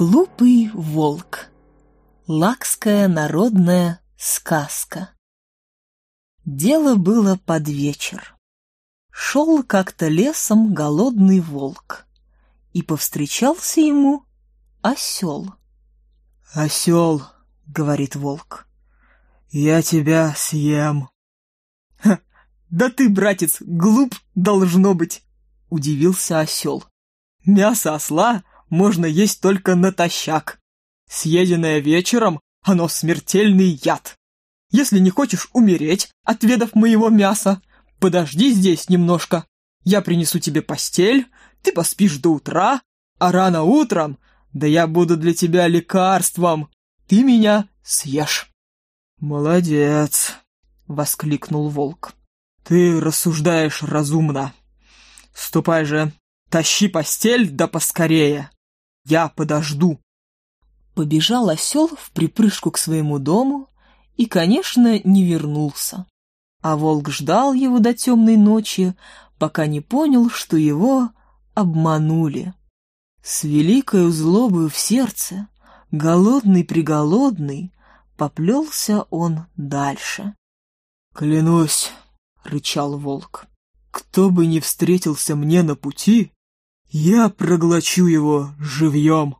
Глупый волк. Лакская народная сказка. Дело было под вечер. Шел как-то лесом голодный волк, и повстречался ему осел. «Осел», — говорит волк, — «я тебя съем». Ха, «Да ты, братец, глуп должно быть», — удивился осел. «Мясо осла можно есть только натощак. Съеденное вечером, оно смертельный яд. Если не хочешь умереть, отведав моего мяса, подожди здесь немножко. Я принесу тебе постель, ты поспишь до утра, а рано утром, да я буду для тебя лекарством, ты меня съешь». «Молодец!» — воскликнул волк. «Ты рассуждаешь разумно. Ступай же, тащи постель да поскорее я подожду!» Побежал осел в припрыжку к своему дому и, конечно, не вернулся. А волк ждал его до темной ночи, пока не понял, что его обманули. С великою злобою в сердце, голодный-приголодный, поплелся он дальше. «Клянусь!» — рычал волк. «Кто бы не встретился мне на пути, я проглочу его живьем.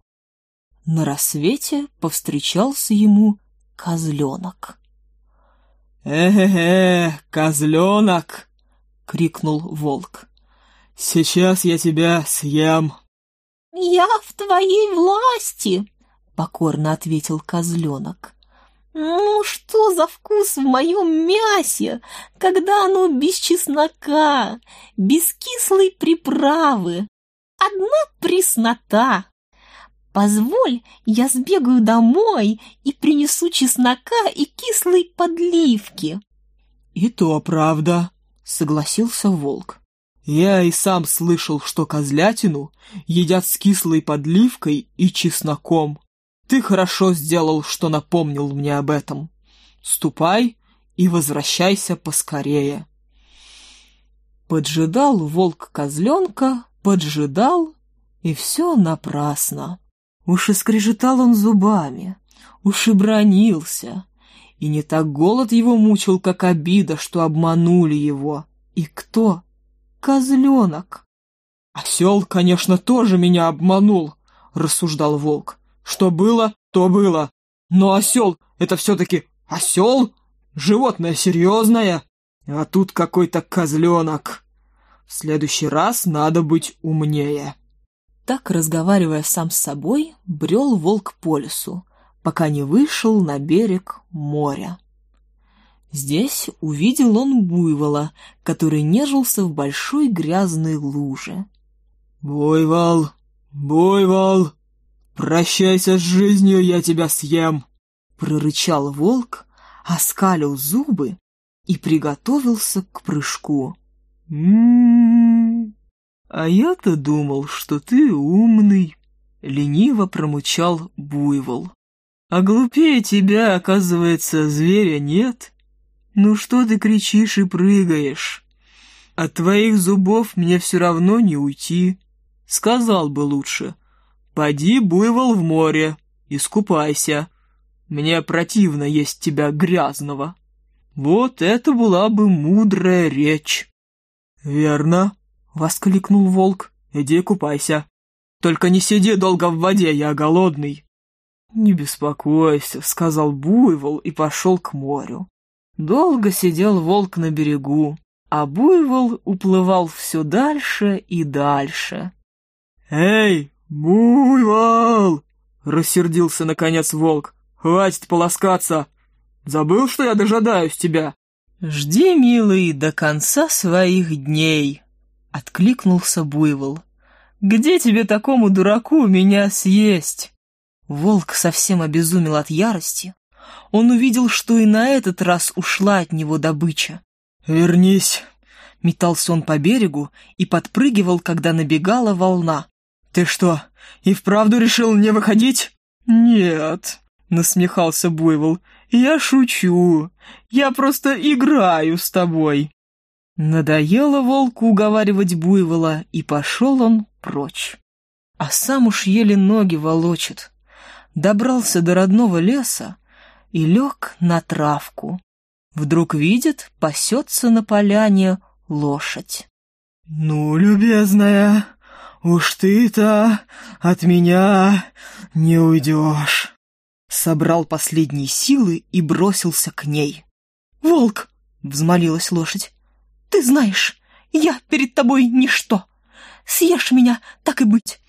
На рассвете повстречался ему козленок. «Э-э-э, козленок!» — крикнул волк. «Сейчас я тебя съем!» «Я в твоей власти!» — покорно ответил козленок. «Ну что за вкус в моем мясе, когда оно без чеснока, без кислой приправы?» одна преснота. Позволь, я сбегаю домой и принесу чеснока и кислой подливки. И то правда, согласился волк. Я и сам слышал, что козлятину едят с кислой подливкой и чесноком. Ты хорошо сделал, что напомнил мне об этом. Ступай и возвращайся поскорее. Поджидал волк козленка, поджидал, и все напрасно. Уж и он зубами, уж и бронился, и не так голод его мучил, как обида, что обманули его. И кто? Козленок. «Осел, а конечно, тоже меня обманул», — рассуждал волк. «Что было, то было. Но осел — это все-таки осел, животное серьезное, а тут какой-то козленок». В следующий раз надо быть умнее. Так, разговаривая сам с собой, брел волк по лесу, пока не вышел на берег моря. Здесь увидел он буйвола, который нежился в большой грязной луже. «Буйвол! Буйвол! Прощайся с жизнью, я тебя съем!» Прорычал волк, оскалил зубы и приготовился к прыжку. «М-м-м!» а я-то думал что ты умный лениво промучал буйвол. А глупее тебя оказывается зверя нет. Ну что ты кричишь и прыгаешь? От твоих зубов мне все равно не уйти. Сказал бы лучше поди буйвол в море искупайся. Мне противно есть тебя грязного вот это была бы мудрая речь. Верно. Воскликнул волк. «Иди купайся. Только не сиди долго в воде, я голодный». «Не беспокойся», — сказал буйвол и пошел к морю. Долго сидел волк на берегу, а буйвол уплывал все дальше и дальше. «Эй, буйвол!» — рассердился наконец волк. «Хватит полоскаться! Забыл, что я дожидаюсь тебя!» «Жди, милый, до конца своих дней!» — откликнулся Буйвол. «Где тебе такому дураку меня съесть?» Волк совсем обезумел от ярости. Он увидел, что и на этот раз ушла от него добыча. «Вернись!» — метался он по берегу и подпрыгивал, когда набегала волна. «Ты что, и вправду решил не выходить?» «Нет», — насмехался Буйвол, — «я шучу. Я просто играю с тобой». Надоело волку уговаривать буйвола, и пошел он прочь. А сам уж еле ноги волочит. Добрался до родного леса и лег на травку. Вдруг видит, пасется на поляне лошадь. «Ну, любезная, уж ты-то от меня не уйдешь!» Собрал последние силы и бросился к ней. «Волк!» — взмолилась лошадь. Ты знаешь, я перед тобой ничто. Съешь меня, так и быть.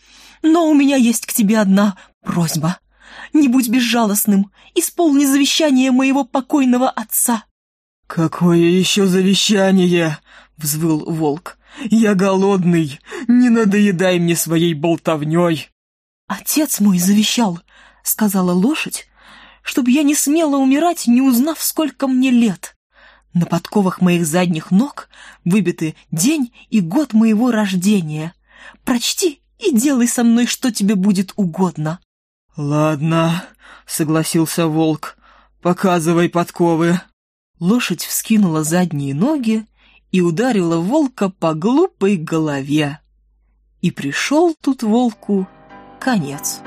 Но у меня есть к тебе одна просьба. Не будь безжалостным, исполни завещание моего покойного отца». «Какое еще завещание?» — взвыл волк. «Я голодный, не надоедай мне своей болтовней!» «Отец мой завещал», — сказала лошадь, «чтобы я не смела умирать, не узнав, сколько мне лет. На подковах моих задних ног выбиты день и год моего рождения. Прочти и делай со мной, что тебе будет угодно». «Ладно», — согласился волк, — «показывай подковы». Лошадь вскинула задние ноги и ударила волка по глупой голове. И пришел тут волку конец.